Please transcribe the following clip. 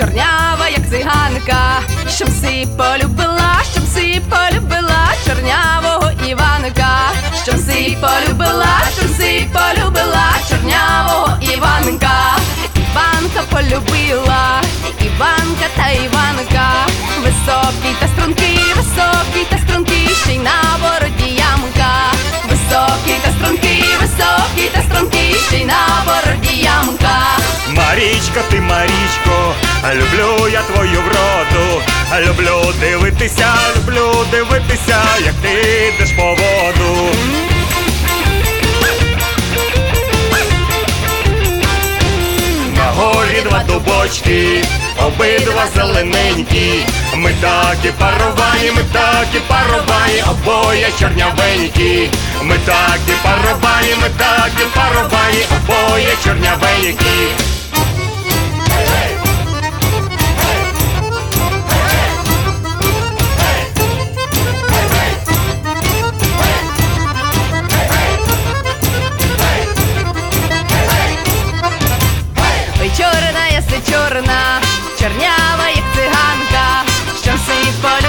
як циганка, щоб си полюбила, щоб си полюбила чорнявого Іванка, щоб си полюбила, щоб си полюбила чорнявого Іванка. Іванка полюбила, Іванка та Іванка, високий та стрункий, високий та стрункий, ще й на бороді ямка, високий та стрункий, високий та стрункий, ще й на бороді ямка. Марічка, ти Марічко, люблю я твою вроду, люблю дивитися, люблю дивитися, як ти йдеш по воду. На горі два дубочки, обидва зелененькі. Ми такі паровані, ми такі паровані, обоє чорнявенькі. Ми такі паровані, ми такі паровані, обоє чорнявенькі. чорнява, як циганка, що всіх полі.